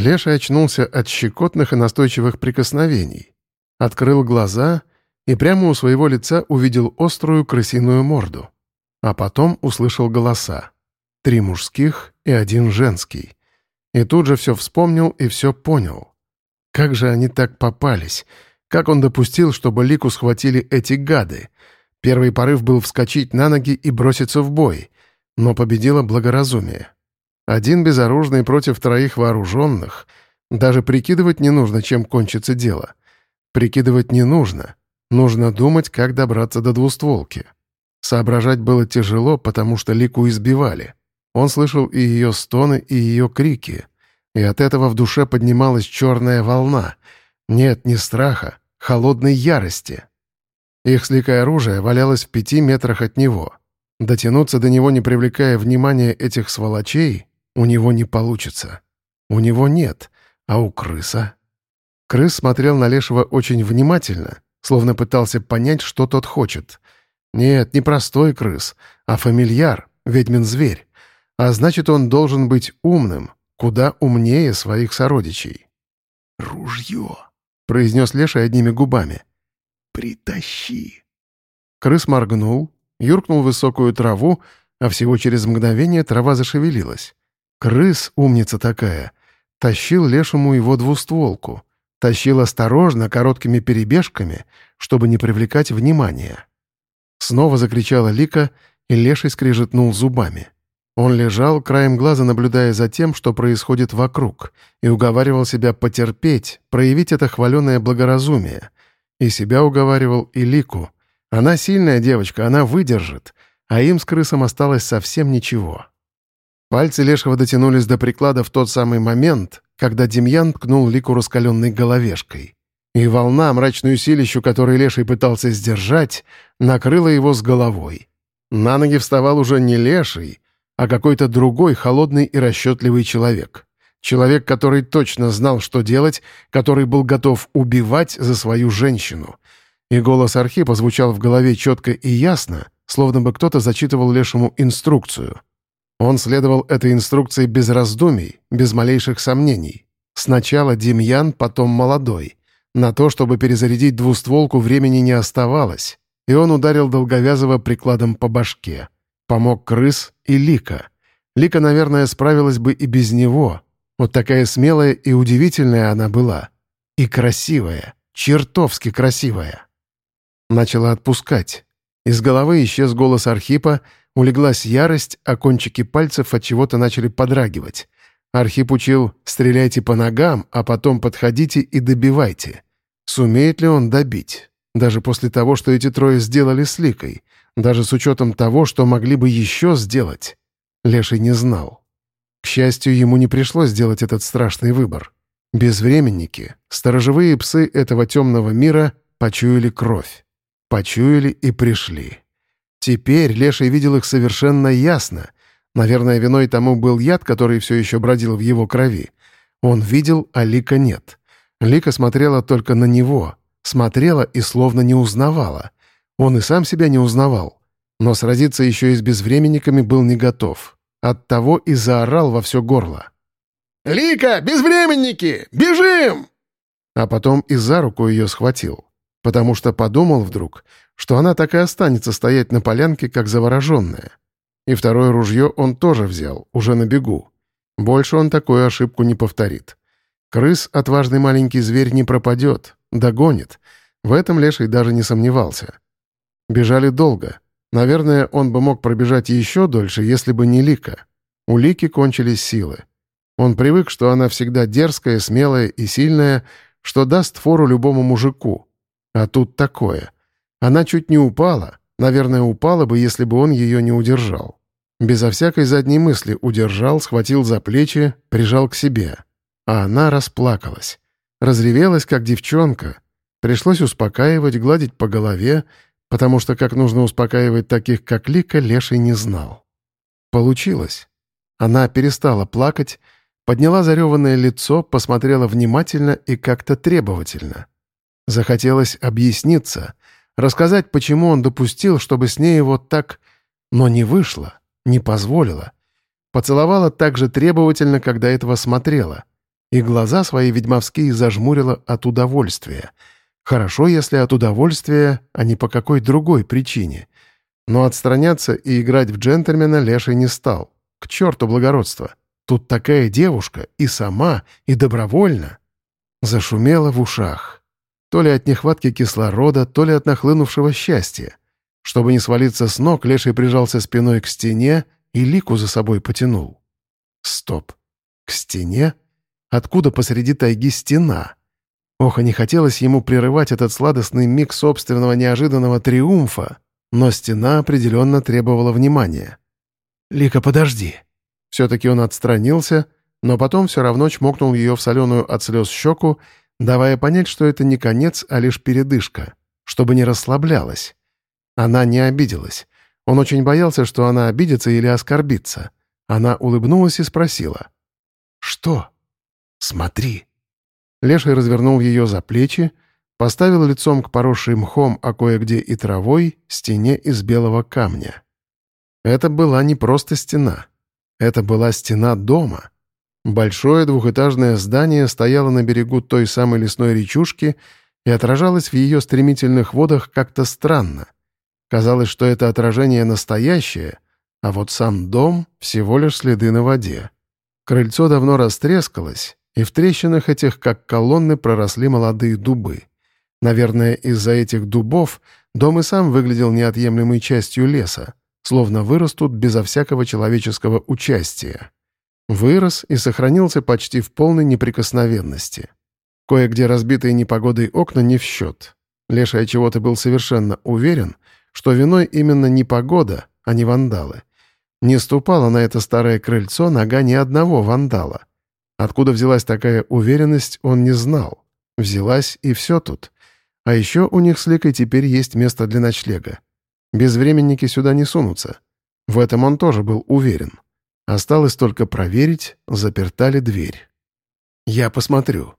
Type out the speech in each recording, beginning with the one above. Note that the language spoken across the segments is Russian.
Леша очнулся от щекотных и настойчивых прикосновений. Открыл глаза и прямо у своего лица увидел острую крысиную морду. А потом услышал голоса. Три мужских и один женский. И тут же все вспомнил и все понял. Как же они так попались? Как он допустил, чтобы Лику схватили эти гады? Первый порыв был вскочить на ноги и броситься в бой, но победило благоразумие. Один безоружный против троих вооруженных. Даже прикидывать не нужно, чем кончится дело. Прикидывать не нужно. Нужно думать, как добраться до двустволки. Соображать было тяжело, потому что Лику избивали. Он слышал и ее стоны, и ее крики. И от этого в душе поднималась черная волна. Нет, не страха, холодной ярости. Их сликое оружие валялось в пяти метрах от него. Дотянуться до него, не привлекая внимания этих сволочей, у него не получится. У него нет, а у крыса... Крыс смотрел на Лешего очень внимательно, словно пытался понять, что тот хочет. Нет, не простой крыс, а фамильяр, ведьмин зверь. А значит, он должен быть умным, куда умнее своих сородичей. «Ружье!» — произнес Леша одними губами. «Притащи!» Крыс моргнул, юркнул в высокую траву, а всего через мгновение трава зашевелилась. Крыс, умница такая, тащил лешему его двустволку. Тащил осторожно, короткими перебежками, чтобы не привлекать внимания. Снова закричала Лика, и леший скрежетнул зубами. Он лежал, краем глаза наблюдая за тем, что происходит вокруг, и уговаривал себя потерпеть, проявить это хваленое благоразумие. И себя уговаривал и Лику. Она сильная девочка, она выдержит, а им с крысом осталось совсем ничего. Пальцы Лешего дотянулись до приклада в тот самый момент, когда Демьян ткнул Лику раскаленной головешкой. И волна, мрачную силищу, которой Леший пытался сдержать, накрыла его с головой. На ноги вставал уже не Леший, а какой-то другой холодный и расчетливый человек. Человек, который точно знал, что делать, который был готов убивать за свою женщину. И голос Архипа звучал в голове четко и ясно, словно бы кто-то зачитывал Лешему инструкцию — он следовал этой инструкции без раздумий, без малейших сомнений. Сначала Демьян, потом молодой. На то, чтобы перезарядить двустволку, времени не оставалось, и он ударил Долговязова прикладом по башке. Помог крыс и Лика. Лика, наверное, справилась бы и без него. Вот такая смелая и удивительная она была. И красивая, чертовски красивая. Начала отпускать. Из головы исчез голос Архипа — Улеглась ярость, а кончики пальцев от чего-то начали подрагивать. Архип учил «стреляйте по ногам, а потом подходите и добивайте». Сумеет ли он добить? Даже после того, что эти трое сделали с Ликой. Даже с учетом того, что могли бы еще сделать. Леший не знал. К счастью, ему не пришлось сделать этот страшный выбор. Безвременники, сторожевые псы этого темного мира почуяли кровь. Почуяли и пришли. Теперь Леший видел их совершенно ясно. Наверное, виной тому был яд, который все еще бродил в его крови. Он видел, а Лика нет. Лика смотрела только на него. Смотрела и словно не узнавала. Он и сам себя не узнавал. Но сразиться еще и с безвременниками был не готов. Оттого и заорал во все горло. «Лика, безвременники! Бежим!» А потом и за руку ее схватил. Потому что подумал вдруг, что она так и останется стоять на полянке, как завороженная. И второе ружье он тоже взял, уже на бегу. Больше он такую ошибку не повторит. Крыс, отважный маленький зверь, не пропадет, догонит. В этом Леший даже не сомневался. Бежали долго. Наверное, он бы мог пробежать еще дольше, если бы не Лика. У Лики кончились силы. Он привык, что она всегда дерзкая, смелая и сильная, что даст фору любому мужику. А тут такое — она чуть не упала. Наверное, упала бы, если бы он ее не удержал. Безо всякой задней мысли удержал, схватил за плечи, прижал к себе. А она расплакалась. Разревелась, как девчонка. Пришлось успокаивать, гладить по голове, потому что как нужно успокаивать таких, как Лика, Леший не знал. Получилось. Она перестала плакать, подняла зареванное лицо, посмотрела внимательно и как-то требовательно. Захотелось объясниться, Рассказать, почему он допустил, чтобы с ней вот так... Но не вышло, не позволила. Поцеловала так же требовательно, когда этого смотрела. и глаза свои ведьмовские зажмурила от удовольствия. Хорошо, если от удовольствия, а не по какой другой причине. Но отстраняться и играть в джентльмена Леший не стал. К черту благородство. Тут такая девушка, и сама, и добровольно. Зашумело в ушах. То ли от нехватки кислорода, то ли от нахлынувшего счастья. Чтобы не свалиться с ног, Леший прижался спиной к стене и лику за собой потянул. Стоп. К стене? Откуда посреди тайги стена? Ох, и не хотелось ему прерывать этот сладостный миг собственного неожиданного триумфа, но стена определенно требовала внимания. «Лика, подожди!» Все-таки он отстранился, но потом все равно чмокнул ее в соленую от слез щеку, давая понять, что это не конец, а лишь передышка, чтобы не расслаблялась. Она не обиделась. Он очень боялся, что она обидится или оскорбится. Она улыбнулась и спросила. «Что?» «Смотри». Леший развернул ее за плечи, поставил лицом к поросшей мхом, а кое-где и травой, стене из белого камня. Это была не просто стена. Это была стена дома. Большое двухэтажное здание стояло на берегу той самой лесной речушки и отражалось в ее стремительных водах как-то странно. Казалось, что это отражение настоящее, а вот сам дом — всего лишь следы на воде. Крыльцо давно растрескалось, и в трещинах этих, как колонны, проросли молодые дубы. Наверное, из-за этих дубов дом и сам выглядел неотъемлемой частью леса словно вырос тут безо всякого человеческого участия. Вырос и сохранился почти в полной неприкосновенности. Кое-где разбитые непогодой окна не в счет. Леший чего-то был совершенно уверен, что виной именно не погода, а не вандалы. Не ступала на это старое крыльцо нога ни одного вандала. Откуда взялась такая уверенность, он не знал. Взялась и все тут. А еще у них с Ликой теперь есть место для ночлега. Безвременники сюда не сунутся. В этом он тоже был уверен. Осталось только проверить, заперта ли дверь. «Я посмотрю».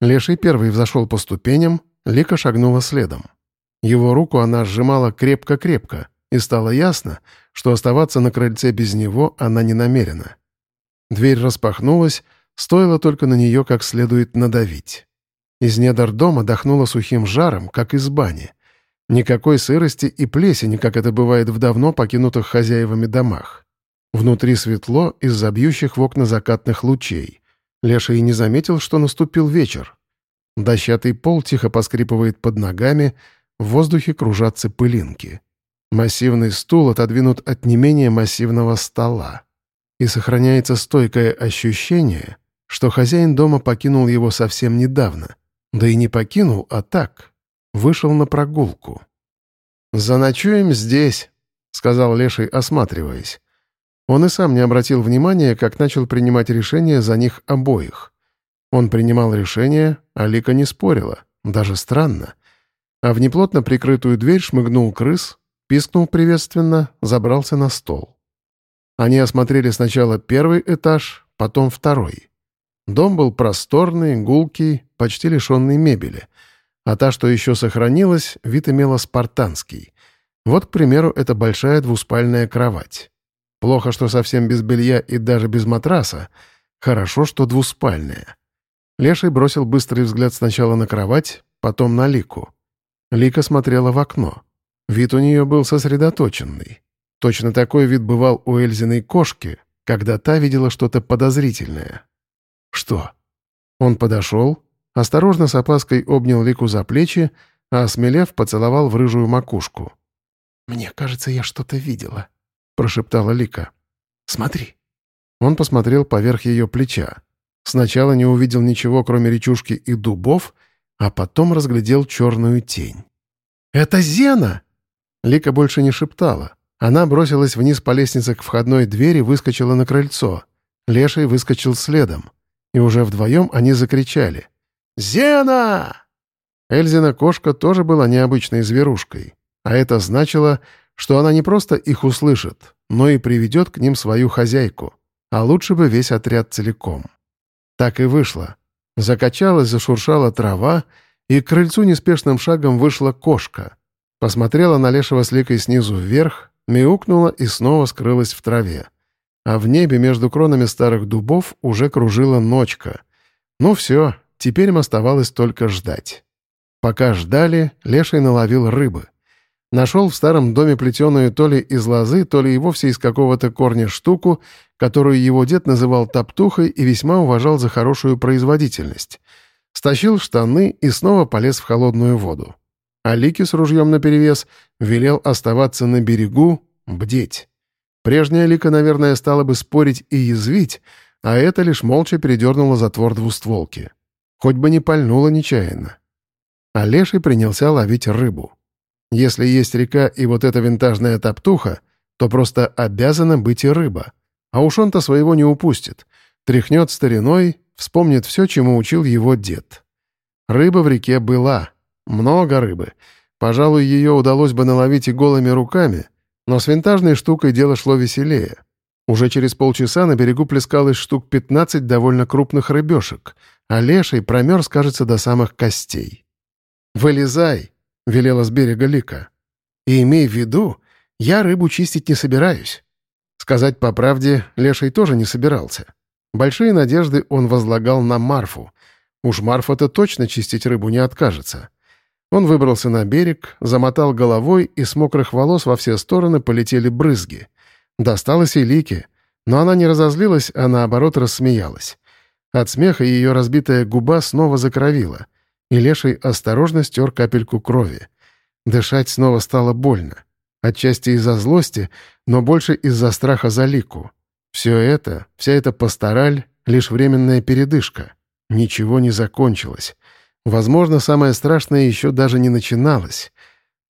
Леший первый взошел по ступеням, Лика шагнула следом. Его руку она сжимала крепко-крепко, и стало ясно, что оставаться на крыльце без него она не намерена. Дверь распахнулась, стоило только на нее как следует надавить. Из недр дома дохнуло сухим жаром, как из бани — Никакой сырости и плесени, как это бывает в давно покинутых хозяевами домах. Внутри светло из-за бьющих в окна закатных лучей. Леша и не заметил, что наступил вечер. Дощатый пол тихо поскрипывает под ногами, в воздухе кружатся пылинки. Массивный стул отодвинут от не менее массивного стола. И сохраняется стойкое ощущение, что хозяин дома покинул его совсем недавно. Да и не покинул, а так, вышел на прогулку. «Заночуем здесь», — сказал Леший, осматриваясь. Он и сам не обратил внимания, как начал принимать решения за них обоих. Он принимал решение, а Лика не спорила. Даже странно. А в неплотно прикрытую дверь шмыгнул крыс, пискнул приветственно, забрался на стол. Они осмотрели сначала первый этаж, потом второй. Дом был просторный, гулкий, почти лишенный мебели а та, что еще сохранилась, вид имела спартанский. Вот, к примеру, это большая двуспальная кровать. Плохо, что совсем без белья и даже без матраса. Хорошо, что двуспальная. Леший бросил быстрый взгляд сначала на кровать, потом на Лику. Лика смотрела в окно. Вид у нее был сосредоточенный. Точно такой вид бывал у Эльзиной кошки, когда та видела что-то подозрительное. «Что?» Он подошел, Осторожно с опаской обнял Лику за плечи, а, осмелев, поцеловал в рыжую макушку. «Мне кажется, я что-то видела», — прошептала Лика. «Смотри». Он посмотрел поверх ее плеча. Сначала не увидел ничего, кроме речушки и дубов, а потом разглядел черную тень. «Это Зена!» Лика больше не шептала. Она бросилась вниз по лестнице к входной двери, выскочила на крыльцо. Леший выскочил следом. И уже вдвоем они закричали. «Зена!» Эльзина кошка тоже была необычной зверушкой, а это значило, что она не просто их услышит, но и приведет к ним свою хозяйку, а лучше бы весь отряд целиком. Так и вышло. Закачалась, зашуршала трава, и к крыльцу неспешным шагом вышла кошка. Посмотрела на Лешего с Ликой снизу вверх, мяукнула и снова скрылась в траве. А в небе между кронами старых дубов уже кружила ночка — Ну все, теперь им оставалось только ждать. Пока ждали, Леший наловил рыбы. Нашел в старом доме плетеную то ли из лозы, то ли и вовсе из какого-то корня штуку, которую его дед называл топтухой и весьма уважал за хорошую производительность. Стащил штаны и снова полез в холодную воду. А Лики с ружьем наперевес велел оставаться на берегу, бдеть. Прежняя Лика, наверное, стала бы спорить и язвить, а это лишь молча передернула затвор двустволки. Хоть бы не пальнула нечаянно. А Леший принялся ловить рыбу. Если есть река и вот эта винтажная топтуха, то просто обязана быть и рыба. А уж он-то своего не упустит. Тряхнет стариной, вспомнит все, чему учил его дед. Рыба в реке была. Много рыбы. Пожалуй, ее удалось бы наловить и голыми руками, но с винтажной штукой дело шло веселее. Уже через полчаса на берегу плескалось штук 15 довольно крупных рыбешек, а леший промерз, кажется, до самых костей. «Вылезай!» — велела с берега Лика. «И имей в виду, я рыбу чистить не собираюсь». Сказать по правде, леший тоже не собирался. Большие надежды он возлагал на Марфу. Уж Марфа-то точно чистить рыбу не откажется. Он выбрался на берег, замотал головой, и с мокрых волос во все стороны полетели брызги. Досталось и Лике, но она не разозлилась, а наоборот рассмеялась. От смеха ее разбитая губа снова закровила, и Леший осторожно стер капельку крови. Дышать снова стало больно. Отчасти из-за злости, но больше из-за страха за Лику. Все это, вся эта пастораль — лишь временная передышка. Ничего не закончилось. Возможно, самое страшное еще даже не начиналось.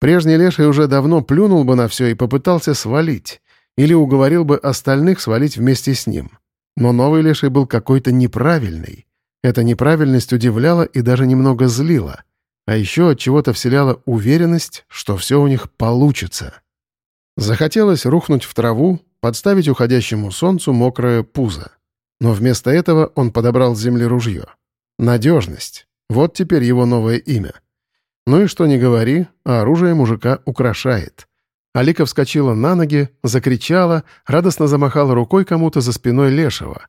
Прежний Леший уже давно плюнул бы на все и попытался свалить. Или уговорил бы остальных свалить вместе с ним. Но новый Леший был какой-то неправильный. Эта неправильность удивляла и даже немного злила. А еще от чего-то вселяла уверенность, что все у них получится. Захотелось рухнуть в траву, подставить уходящему солнцу мокрое пузо. Но вместо этого он подобрал с земли ружье. Надежность. Вот теперь его новое имя. Ну и что ни говори, а оружие мужика украшает. Алика вскочила на ноги, закричала, радостно замахала рукой кому-то за спиной Лешего.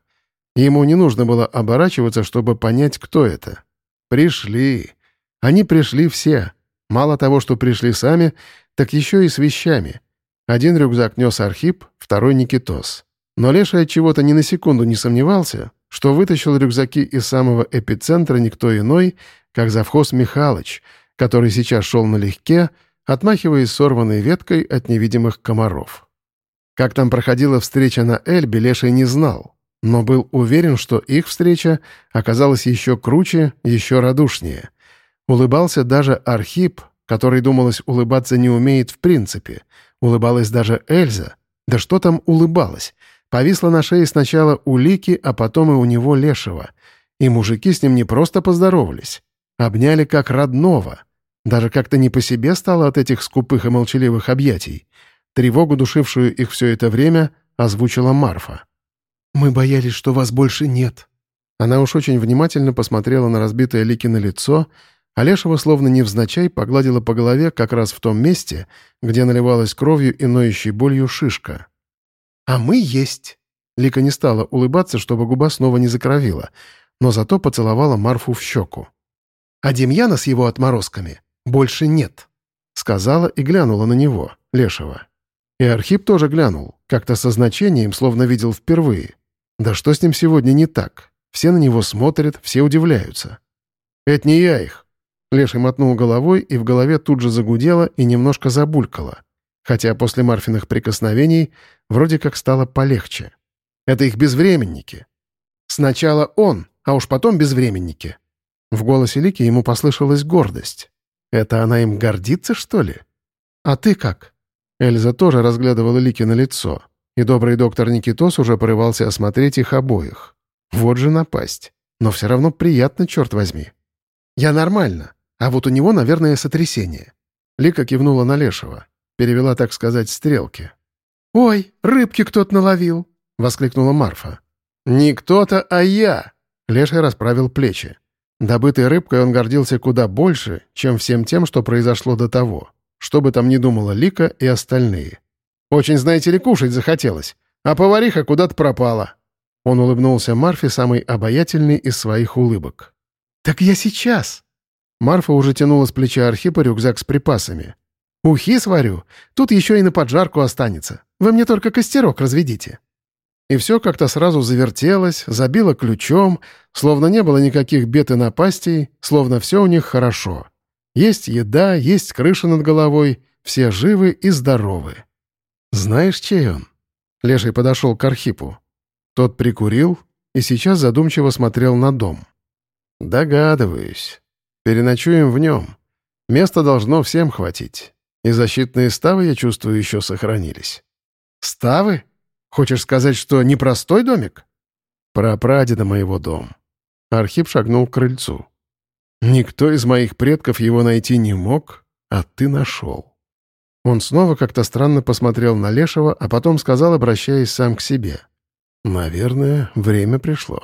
Ему не нужно было оборачиваться, чтобы понять, кто это. Пришли. Они пришли все. Мало того, что пришли сами, так еще и с вещами. Один рюкзак нес Архип, второй — Никитос. Но Леша от чего-то ни на секунду не сомневался, что вытащил рюкзаки из самого эпицентра никто иной, как завхоз Михалыч, который сейчас шел налегке, отмахиваясь сорванной веткой от невидимых комаров. Как там проходила встреча на Эльбе, Леший не знал, но был уверен, что их встреча оказалась еще круче, еще радушнее. Улыбался даже Архип, который, думалось, улыбаться не умеет в принципе. Улыбалась даже Эльза. Да что там улыбалась? Повисла на шее сначала у Лики, а потом и у него Лешего. И мужики с ним не просто поздоровались. Обняли как родного. Даже как-то не по себе стало от этих скупых и молчаливых объятий. Тревогу, душившую их все это время, озвучила Марфа. «Мы боялись, что вас больше нет». Она уж очень внимательно посмотрела на разбитое Ликино лицо, а Лешего словно невзначай погладила по голове как раз в том месте, где наливалась кровью и ноющей болью шишка. «А мы есть!» Лика не стала улыбаться, чтобы губа снова не закровила, но зато поцеловала Марфу в щеку. «А Демьяна с его отморозками больше нет», — сказала и глянула на него, Лешего. И Архип тоже глянул, как-то со значением, словно видел впервые. Да что с ним сегодня не так? Все на него смотрят, все удивляются. «Это не я их!» Леший мотнул головой, и в голове тут же загудело и немножко забулькало хотя после Марфиных прикосновений вроде как стало полегче. Это их безвременники. Сначала он, а уж потом безвременники. В голосе Лики ему послышалась гордость. Это она им гордится, что ли? А ты как? Эльза тоже разглядывала Лики на лицо, и добрый доктор Никитос уже порывался осмотреть их обоих. Вот же напасть. Но все равно приятно, черт возьми. Я нормально, а вот у него, наверное, сотрясение. Лика кивнула на Лешего перевела, так сказать, стрелки. «Ой, рыбки кто-то наловил!» — воскликнула Марфа. «Не кто-то, а я!» — Леший расправил плечи. Добытой рыбкой он гордился куда больше, чем всем тем, что произошло до того. Что бы там ни думала Лика и остальные. «Очень, знаете ли, кушать захотелось, а повариха куда-то пропала». Он улыбнулся Марфе самой обаятельной из своих улыбок. «Так я сейчас!» Марфа уже тянула с плеча Архипа рюкзак с припасами. «Ухи сварю. Тут еще и на поджарку останется. Вы мне только костерок разведите». И все как-то сразу завертелось, забило ключом, словно не было никаких бед и напастей, словно все у них хорошо. Есть еда, есть крыша над головой, все живы и здоровы. «Знаешь, чей он?» Леший подошел к Архипу. Тот прикурил и сейчас задумчиво смотрел на дом. «Догадываюсь. Переночуем в нем. Места должно всем хватить. И защитные ставы, я чувствую, еще сохранились». «Ставы? Хочешь сказать, что непростой домик?» «Про прадеда моего дом». Архип шагнул к крыльцу. «Никто из моих предков его найти не мог, а ты нашел». Он снова как-то странно посмотрел на Лешего, а потом сказал, обращаясь сам к себе. «Наверное, время пришло».